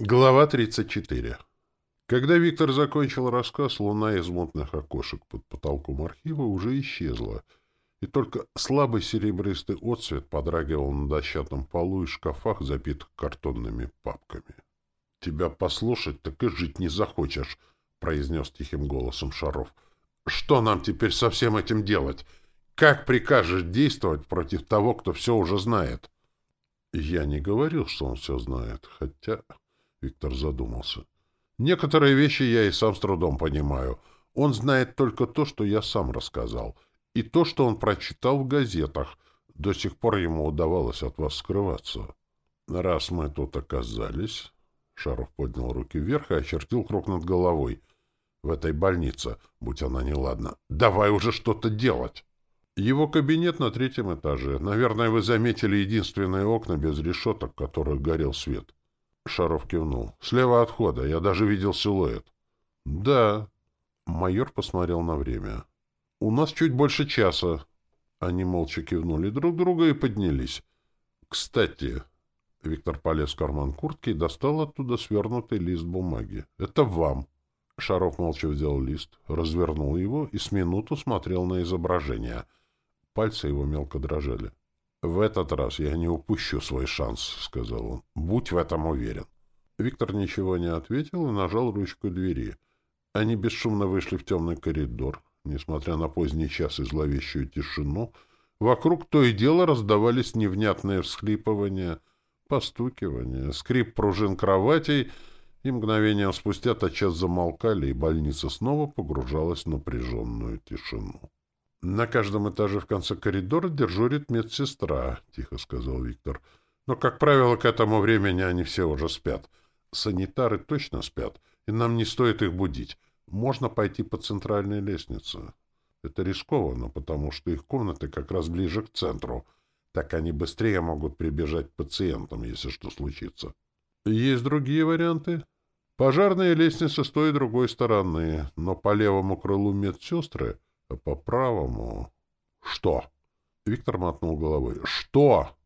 Глава 34. Когда Виктор закончил рассказ, луна из мутных окошек под потолком архива уже исчезла, и только слабый серебристый отсвет подрагивал на дощатом полу и шкафах, забитых картонными папками. — Тебя послушать, так и жить не захочешь, — произнес тихим голосом Шаров. — Что нам теперь со всем этим делать? Как прикажешь действовать против того, кто все уже знает? — Я не говорил, что он все знает, хотя... Виктор задумался. Некоторые вещи я и сам с трудом понимаю. Он знает только то, что я сам рассказал, и то, что он прочитал в газетах. До сих пор ему удавалось от вас скрываться. Раз мы тут оказались... Шаров поднял руки вверх и очертил круг над головой. В этой больнице, будь она неладна. Давай уже что-то делать! Его кабинет на третьем этаже. Наверное, вы заметили единственные окна без решеток, в которых горел свет. Шаров кивнул. «Слева от входа. Я даже видел силуэт». «Да». Майор посмотрел на время. «У нас чуть больше часа». Они молча кивнули друг друга и поднялись. «Кстати...» Виктор полез в карман куртки и достал оттуда свернутый лист бумаги. «Это вам». Шаров молча взял лист, развернул его и с минуту смотрел на изображение. Пальцы его мелко дрожали. «В этот раз я не упущу свой шанс», — сказал он. «Будь в этом уверен». Виктор ничего не ответил и нажал ручку двери. Они бесшумно вышли в темный коридор. Несмотря на поздний час и зловещую тишину, вокруг то и дело раздавались невнятные всхлипывания, постукивания, скрип пружин кроватей, и мгновением спустя тотчас замолкали, и больница снова погружалась в напряженную тишину. — На каждом этаже в конце коридора дежурит медсестра, — тихо сказал Виктор. — Но, как правило, к этому времени они все уже спят. Санитары точно спят, и нам не стоит их будить. Можно пойти по центральной лестнице. Это рискованно, потому что их комнаты как раз ближе к центру. Так они быстрее могут прибежать к пациентам, если что случится. Есть другие варианты? Пожарные лестницы с той и другой стороны, но по левому крылу медсестры а по правому... Что? Виктор мотнул головой. Что?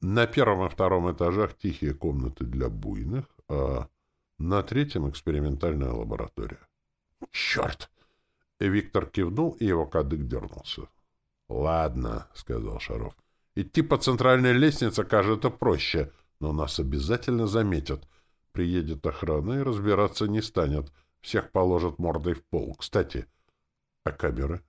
На первом и втором этажах тихие комнаты для буйных, а на третьем экспериментальная лаборатория. Черт! Виктор кивнул, и его кадык дернулся. «Ладно», — сказал Шаров. «Идти по центральной лестнице кажется проще, но нас обязательно заметят. Приедет охрана и разбираться не станет. Всех положат мордой в пол. Кстати, а камеры?»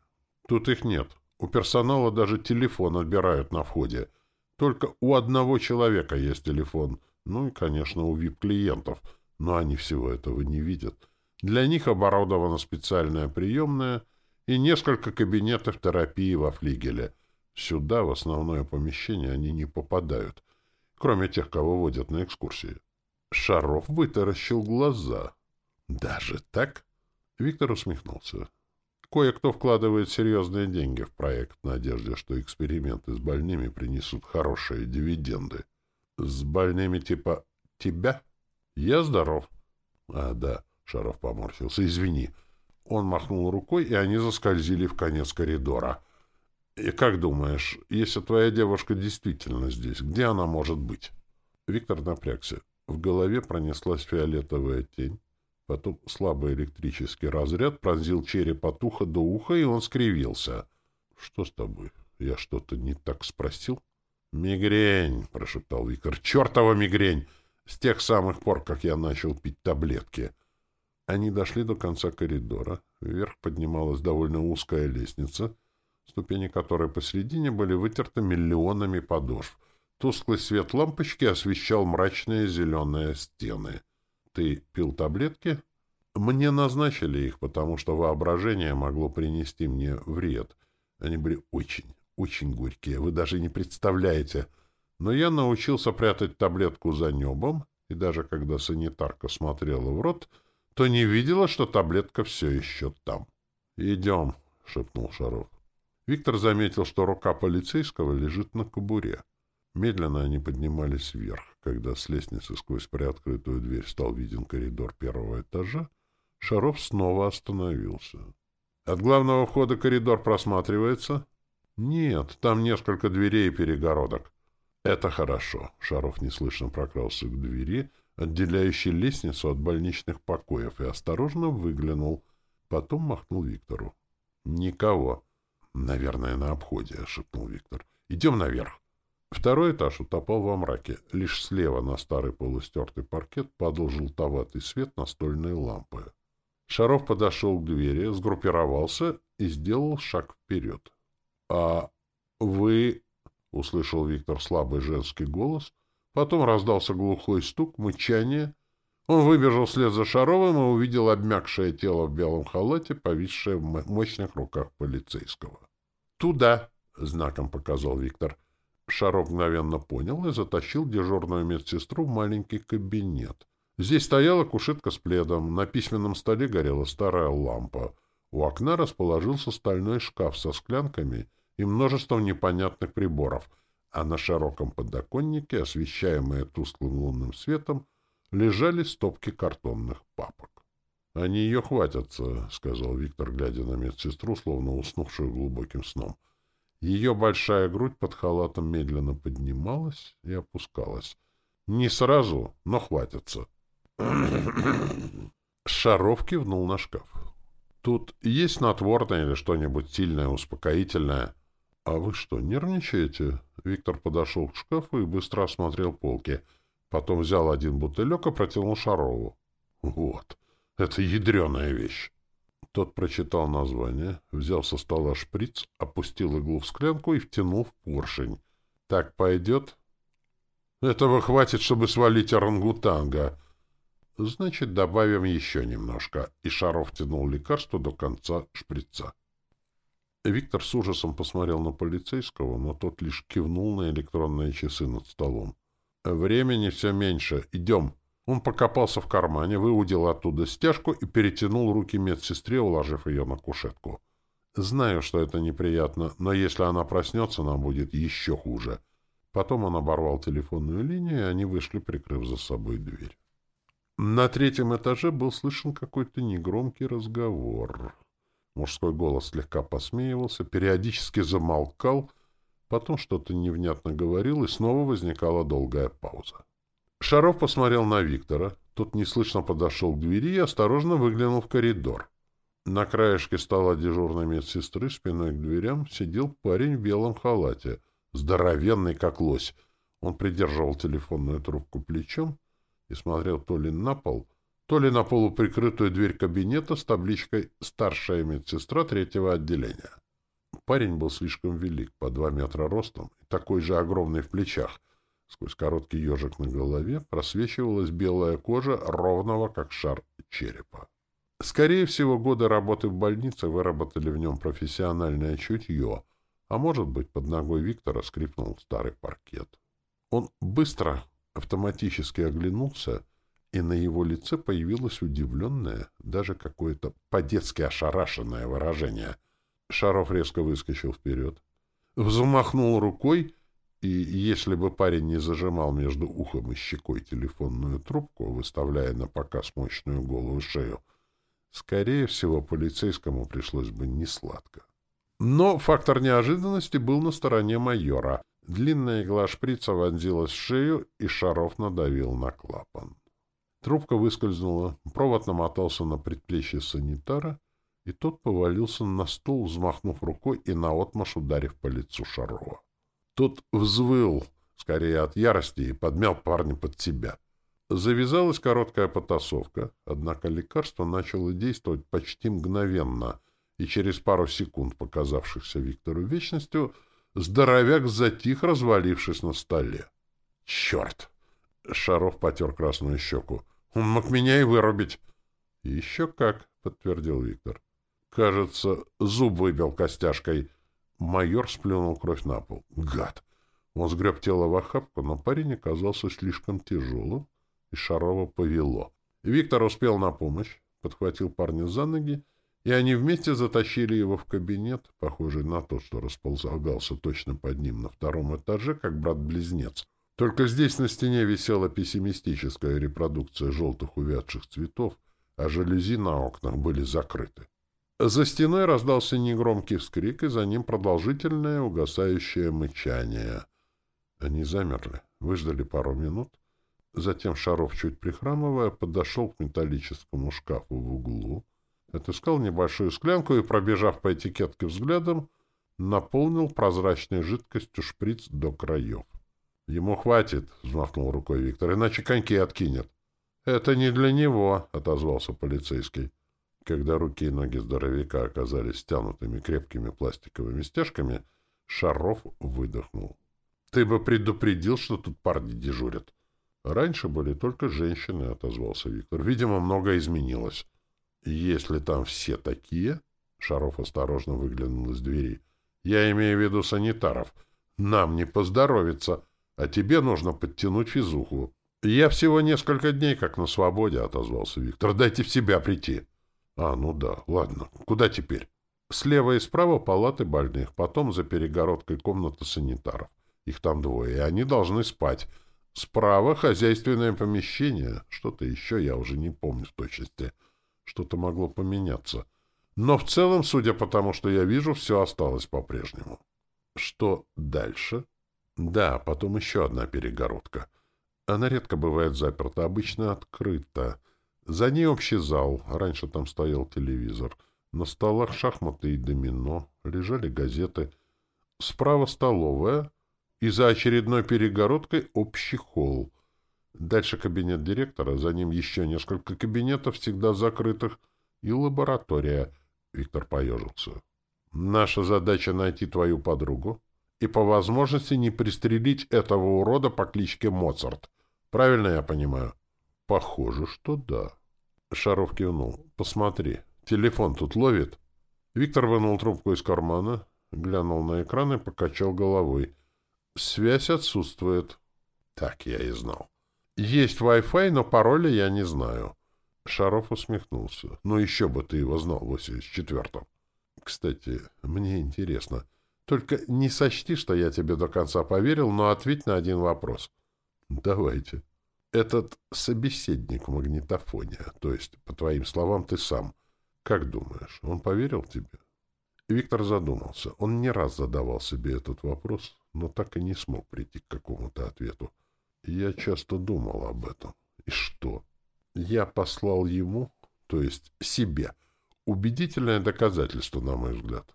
Тут их нет. У персонала даже телефон отбирают на входе. Только у одного человека есть телефон. Ну и, конечно, у VIP-клиентов. Но они всего этого не видят. Для них оборудована специальная приемная и несколько кабинетов терапии во флигеле. Сюда, в основное помещение, они не попадают, кроме тех, кого водят на экскурсии. Шаров вытаращил глаза. «Даже так?» Виктор усмехнулся. Кое-кто вкладывает серьезные деньги в проект в надежде, что эксперименты с больными принесут хорошие дивиденды. С больными типа тебя? Я здоров. А, да, Шаров поморщился. Извини. Он махнул рукой, и они заскользили в конец коридора. И как думаешь, если твоя девушка действительно здесь, где она может быть? Виктор напрягся. В голове пронеслась фиолетовая тень. Потом слабый электрический разряд пронзил череп от уха до уха, и он скривился. — Что с тобой? Я что-то не так спросил? — Мигрень, — прошептал Виктор. — Чертова мигрень! С тех самых пор, как я начал пить таблетки. Они дошли до конца коридора. Вверх поднималась довольно узкая лестница, ступени которой посередине были вытерты миллионами подошв. Тусклый свет лампочки освещал мрачные зеленые стены — ты пил таблетки? Мне назначили их, потому что воображение могло принести мне вред. Они были очень, очень горькие, вы даже не представляете. Но я научился прятать таблетку за небом, и даже когда санитарка смотрела в рот, то не видела, что таблетка все еще там. «Идем», — шепнул Шаров. Виктор заметил, что рука полицейского лежит на кобуре. Медленно они поднимались вверх. Когда с лестницы сквозь приоткрытую дверь стал виден коридор первого этажа, Шаров снова остановился. «От главного входа коридор просматривается?» «Нет, там несколько дверей и перегородок». «Это хорошо». Шаров неслышно прокрался к двери, отделяющий лестницу от больничных покоев, и осторожно выглянул. Потом махнул Виктору. «Никого». «Наверное, на обходе», — шепнул Виктор. «Идем наверх». Второй этаж утопал во мраке. Лишь слева на старый полустертый паркет падал желтоватый свет настольной лампы. Шаров подошел к двери, сгруппировался и сделал шаг вперед. — А вы... — услышал Виктор слабый женский голос. Потом раздался глухой стук, мычание. Он выбежал вслед за Шаровым и увидел обмякшее тело в белом халате, повисшее в мощных руках полицейского. «Туда!» — знаком показал Виктор. Шаров мгновенно понял и затащил дежурную медсестру в маленький кабинет. Здесь стояла кушетка с пледом, на письменном столе горела старая лампа. У окна расположился стальной шкаф со склянками и множеством непонятных приборов, а на широком подоконнике, освещаемые тусклым лунным светом, лежали стопки картонных папок. — Они ее хватятся, — сказал Виктор, глядя на медсестру, словно уснувшую глубоким сном. — ее большая грудь под халатом медленно поднималась и опускалась. Не сразу, но хватится. Шаров кивнул на шкаф. «Тут есть снотворное или что-нибудь сильное, успокоительное?» «А вы что, нервничаете?» Виктор подошел к шкафу и быстро осмотрел полки. Потом взял один бутылек и протянул Шарову. «Вот, это ядреная вещь!» Тот прочитал название, взял со стола шприц, опустил иглу в склянку и втянул в поршень. «Так пойдет?» «Этого хватит, чтобы свалить орангутанга». «Значит, добавим еще немножко». И Шаров тянул лекарство до конца шприца. Виктор с ужасом посмотрел на полицейского, но тот лишь кивнул на электронные часы над столом. «Времени все меньше. Идем». Он покопался в кармане, выудил оттуда стяжку и перетянул руки медсестре, уложив ее на кушетку. «Знаю, что это неприятно, но если она проснется, нам будет еще хуже». Потом он оборвал телефонную линию, и они вышли, прикрыв за собой дверь. На третьем этаже был слышен какой-то негромкий разговор. Мужской голос слегка посмеивался, периодически замолкал, потом что-то невнятно говорил, и снова возникала долгая пауза. Шаров посмотрел на Виктора. Тот неслышно подошел к двери и осторожно выглянул в коридор. На краешке стола дежурной медсестры спиной к дверям сидел парень в белом халате, здоровенный как лось. Он придерживал телефонную трубку плечом и смотрел то ли на пол, то ли на полуприкрытую дверь кабинета с табличкой «Старшая медсестра третьего отделения». Парень был слишком велик, по два метра ростом, такой же огромный в плечах — Сквозь короткий ежик на голове просвечивалась белая кожа ровного, как шар черепа. Скорее всего, годы работы в больнице выработали в нем профессиональное чутье, а может быть, под ногой Виктора скрипнул старый паркет. Он быстро, автоматически оглянулся, и на его лице появилось удивленное, даже какое-то по-детски ошарашенное выражение. Шаров резко выскочил вперед, взмахнул рукой, и если бы парень не зажимал между ухом и щекой телефонную трубку, выставляя на показ мощную голую шею, скорее всего, полицейскому пришлось бы несладко. Но фактор неожиданности был на стороне майора. Длинная игла шприца вонзилась в шею, и Шаров надавил на клапан. Трубка выскользнула, провод намотался на предплечье санитара, и тот повалился на стул, взмахнув рукой и наотмашь ударив по лицу Шарова. Тот взвыл, скорее от ярости, и подмял парня под себя. Завязалась короткая потасовка, однако лекарство начало действовать почти мгновенно, и через пару секунд, показавшихся Виктору вечностью, здоровяк затих, развалившись на столе. «Черт!» — Шаров потер красную щеку. «Он мог меня и вырубить!» «Еще как!» — подтвердил Виктор. «Кажется, зуб выбил костяшкой». Майор сплюнул кровь на пол. Гад! Он сгреб тело в охапку, но парень оказался слишком тяжелым, и Шарова повело. Виктор успел на помощь, подхватил парня за ноги, и они вместе затащили его в кабинет, похожий на тот, что расползался точно под ним на втором этаже, как брат-близнец. Только здесь на стене висела пессимистическая репродукция желтых увядших цветов, а жалюзи на окнах были закрыты. За стеной раздался негромкий вскрик, и за ним продолжительное угасающее мычание. Они замерли, выждали пару минут, Затем Шаров, чуть прихрамывая, подошел к металлическому шкафу в углу, отыскал небольшую склянку и, пробежав по этикетке взглядом, наполнил прозрачной жидкостью шприц до краев. — Ему хватит, — взмахнул рукой Виктор, — иначе коньки откинет. — Это не для него, — отозвался полицейский. Когда руки и ноги здоровяка оказались стянутыми крепкими пластиковыми стяжками, Шаров выдохнул. — Ты бы предупредил, что тут парни дежурят. — Раньше были только женщины, — отозвался Виктор. — Видимо, многое изменилось. — Если там все такие... Шаров осторожно выглянул из двери. — Я имею в виду санитаров. Нам не поздоровится, а тебе нужно подтянуть физуху. — Я всего несколько дней как на свободе, — отозвался Виктор. — Дайте в себя прийти. — А, ну да, ладно. Куда теперь? Слева и справа палаты больных, потом за перегородкой комната санитаров. Их там двое, и они должны спать. Справа хозяйственное помещение. Что-то еще я уже не помню в точности. Что-то могло поменяться. Но в целом, судя по тому, что я вижу, все осталось по-прежнему. Что дальше? Да, потом еще одна перегородка. Она редко бывает заперта, обычно открыта. За ней общий зал. Раньше там стоял телевизор. На столах шахматы и домино. Лежали газеты. Справа столовая — и за очередной перегородкой общий холл. Дальше кабинет директора, за ним еще несколько кабинетов, всегда закрытых, и лаборатория. Виктор поежился. Наша задача — найти твою подругу и по возможности не пристрелить этого урода по кличке Моцарт. Правильно я понимаю? Похоже, что да. Шаров кивнул. Посмотри, телефон тут ловит? Виктор вынул трубку из кармана, глянул на экран и покачал головой — Связь отсутствует. Так я и знал. Есть Wi-Fi, но пароля я не знаю. Шаров усмехнулся. Ну еще бы ты его знал в 84-м. Кстати, мне интересно. Только не сочти, что я тебе до конца поверил, но ответь на один вопрос. Давайте. Этот собеседник в магнитофоне, то есть, по твоим словам, ты сам, как думаешь, он поверил тебе? Виктор задумался. Он не раз задавал себе этот вопрос, но так и не смог прийти к какому-то ответу. Я часто думал об этом. И что? Я послал ему, то есть себе, убедительное доказательство, на мой взгляд.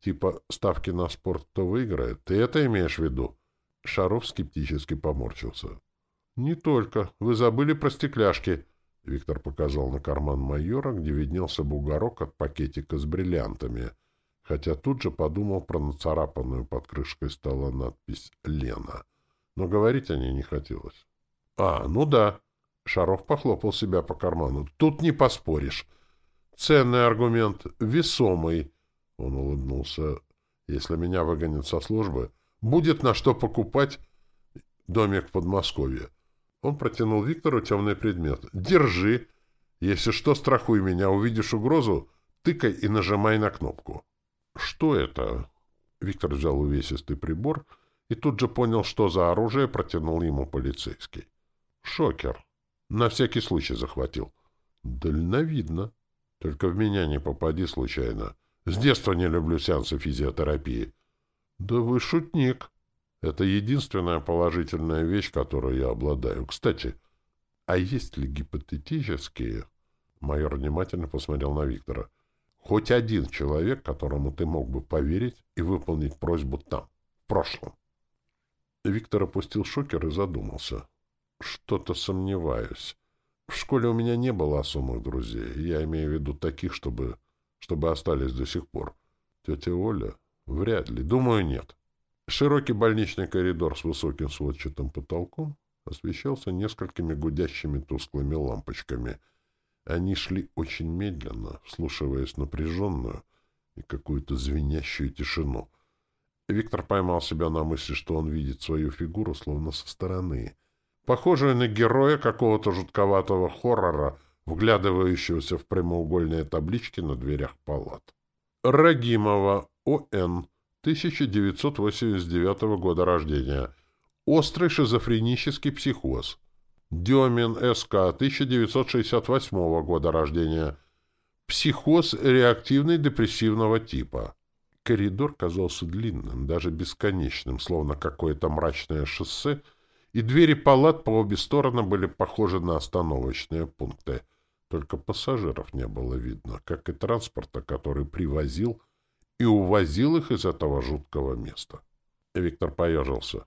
Типа ставки на спорт кто выиграет. Ты это имеешь в виду? Шаров скептически поморщился. Не только. Вы забыли про стекляшки. Виктор показал на карман майора, где виднелся бугорок от пакетика с бриллиантами — хотя тут же подумал про нацарапанную под крышкой стола надпись «Лена». Но говорить о ней не хотелось. «А, ну да». Шаров похлопал себя по карману. «Тут не поспоришь. Ценный аргумент, весомый». Он улыбнулся. «Если меня выгонят со службы, будет на что покупать домик в Подмосковье». Он протянул Виктору темный предмет. «Держи. Если что, страхуй меня. Увидишь угрозу, тыкай и нажимай на кнопку». «Что это?» Виктор взял увесистый прибор и тут же понял, что за оружие протянул ему полицейский. «Шокер. На всякий случай захватил». «Дальновидно. Только в меня не попади случайно. С детства не люблю сеансы физиотерапии». «Да вы шутник. Это единственная положительная вещь, которой я обладаю. Кстати, а есть ли гипотетические...» Майор внимательно посмотрел на Виктора. Хоть один человек, которому ты мог бы поверить и выполнить просьбу там, в прошлом. Виктор опустил шокер и задумался. Что-то сомневаюсь. В школе у меня не было особых друзей. Я имею в виду таких, чтобы, чтобы остались до сих пор. Тетя Оля? Вряд ли. Думаю, нет. Широкий больничный коридор с высоким сводчатым потолком освещался несколькими гудящими тусклыми лампочками — они шли очень медленно, вслушиваясь напряженную и какую-то звенящую тишину. Виктор поймал себя на мысли, что он видит свою фигуру словно со стороны, похожую на героя какого-то жутковатого хоррора, вглядывающегося в прямоугольные таблички на дверях палат. Рагимова, О.Н., 1989 года рождения. Острый шизофренический психоз. Демин С.К. 1968 года рождения. Психоз реактивный депрессивного типа. Коридор казался длинным, даже бесконечным, словно какое-то мрачное шоссе, и двери палат по обе стороны были похожи на остановочные пункты. Только пассажиров не было видно, как и транспорта, который привозил и увозил их из этого жуткого места. Виктор поежился.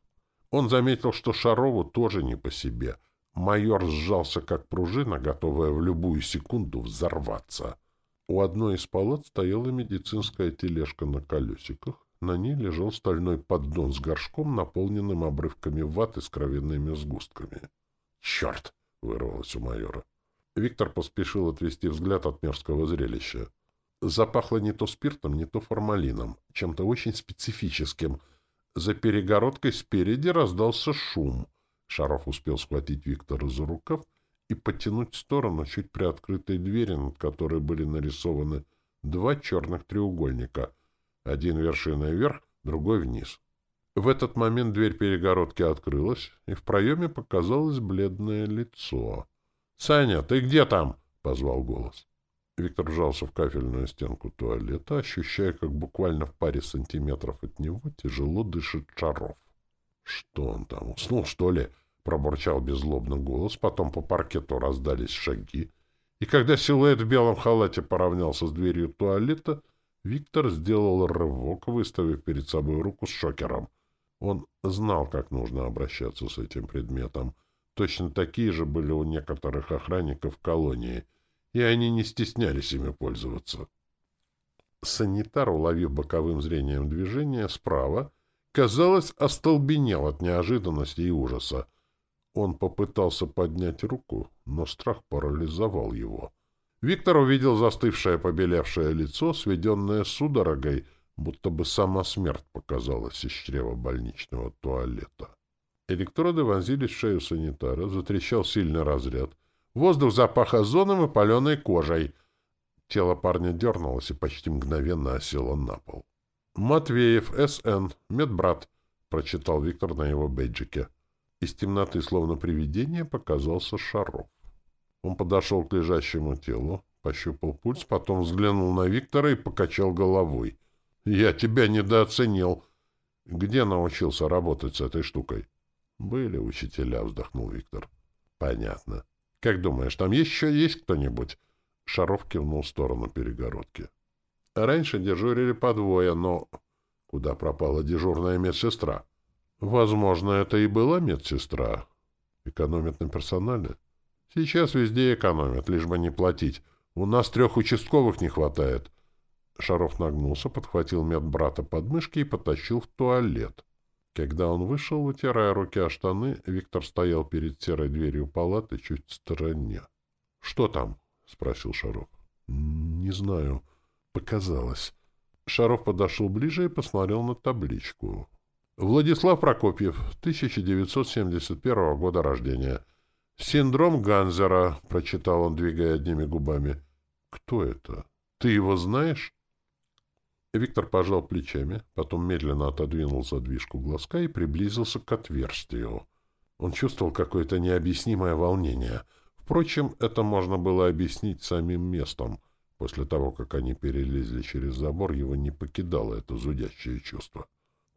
Он заметил, что Шарову тоже не по себе. Майор сжался, как пружина, готовая в любую секунду взорваться. У одной из палат стояла медицинская тележка на колесиках. На ней лежал стальной поддон с горшком, наполненным обрывками ваты с кровяными сгустками. «Черт!» — вырвалось у майора. Виктор поспешил отвести взгляд от мерзкого зрелища. Запахло не то спиртом, не то формалином, чем-то очень специфическим. За перегородкой спереди раздался шум. Шаров успел схватить Виктора за рукав и потянуть в сторону чуть приоткрытой двери, над которой были нарисованы два черных треугольника, один вершиной вверх, другой вниз. В этот момент дверь перегородки открылась, и в проеме показалось бледное лицо. — Саня, ты где там? — позвал голос. Виктор вжался в кафельную стенку туалета, ощущая, как буквально в паре сантиметров от него тяжело дышит Шаров. — Что он там, уснул, что ли? — пробурчал беззлобно голос, потом по паркету раздались шаги, и когда силуэт в белом халате поравнялся с дверью туалета, Виктор сделал рывок, выставив перед собой руку с шокером. Он знал, как нужно обращаться с этим предметом. Точно такие же были у некоторых охранников колонии, и они не стеснялись ими пользоваться. Санитар, уловив боковым зрением движение справа, казалось, остолбенел от неожиданности и ужаса. Он попытался поднять руку, но страх парализовал его. Виктор увидел застывшее побелевшее лицо, сведенное судорогой, будто бы сама смерть показалась из чрева больничного туалета. Электроды вонзились в шею санитара, затрещал сильный разряд. Воздух запах озоном и паленой кожей. Тело парня дернулось и почти мгновенно осело на пол. «Матвеев, С.Н., медбрат», — прочитал Виктор на его бейджике. Из темноты, словно привидение, показался Шаров. Он подошел к лежащему телу, пощупал пульс, потом взглянул на Виктора и покачал головой. «Я тебя недооценил. Где научился работать с этой штукой?» «Были учителя», — вздохнул Виктор. «Понятно. Как думаешь, там еще есть кто-нибудь?» Шаров кивнул в сторону перегородки. «Раньше дежурили по двое, но...» «Куда пропала дежурная медсестра?» «Возможно, это и была медсестра. Экономят на персонале?» Сейчас везде экономят, лишь бы не платить. У нас трех участковых не хватает. Шаров нагнулся, подхватил медбрата под мышки и потащил в туалет. Когда он вышел, вытирая руки о штаны, Виктор стоял перед серой дверью палаты чуть в стороне. — Что там? — спросил Шаров. — Не знаю. Показалось. Шаров подошел ближе и посмотрел на табличку. Владислав Прокопьев, 1971 года рождения. «Синдром Ганзера», — прочитал он, двигая одними губами. «Кто это? Ты его знаешь?» Виктор пожал плечами, потом медленно отодвинул задвижку глазка и приблизился к отверстию. Он чувствовал какое-то необъяснимое волнение. Впрочем, это можно было объяснить самим местом. После того, как они перелезли через забор, его не покидало это зудящее чувство.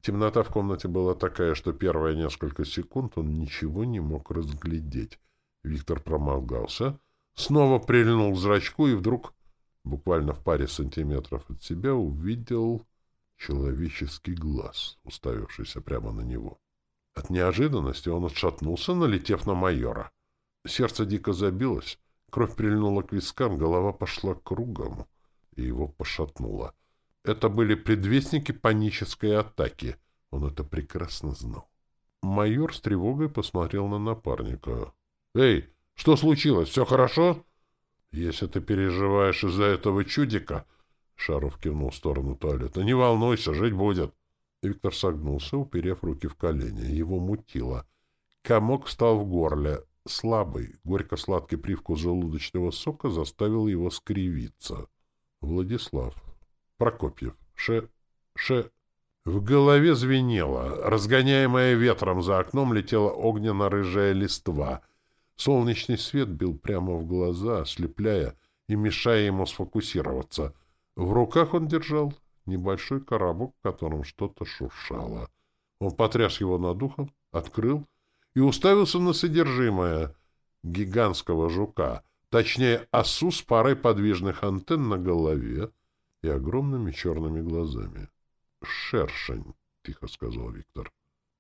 Темнота в комнате была такая, что первые несколько секунд он ничего не мог разглядеть. Виктор промолгался, снова прильнул к зрачку и вдруг, буквально в паре сантиметров от себя, увидел человеческий глаз, уставившийся прямо на него. От неожиданности он отшатнулся, налетев на майора. Сердце дико забилось, кровь прильнула к вискам, голова пошла кругом, и его пошатнуло. Это были предвестники панической атаки. Он это прекрасно знал. Майор с тревогой посмотрел на напарника. «Эй, что случилось? Все хорошо?» «Если ты переживаешь из-за этого чудика...» Шаров кивнул в сторону туалета. «Не волнуйся, жить будет». Виктор согнулся, уперев руки в колени. Его мутило. Комок встал в горле. Слабый, горько-сладкий привкус желудочного сока заставил его скривиться. Владислав. Прокопьев. Ше... Ше... В голове звенело. Разгоняемая ветром за окном летела огненно-рыжая листва — Солнечный свет бил прямо в глаза, ослепляя и мешая ему сфокусироваться. В руках он держал небольшой коробок, в котором что-то шуршало. Он потряс его над ухом, открыл и уставился на содержимое гигантского жука, точнее, осу с парой подвижных антенн на голове и огромными черными глазами. «Шершень», — тихо сказал Виктор.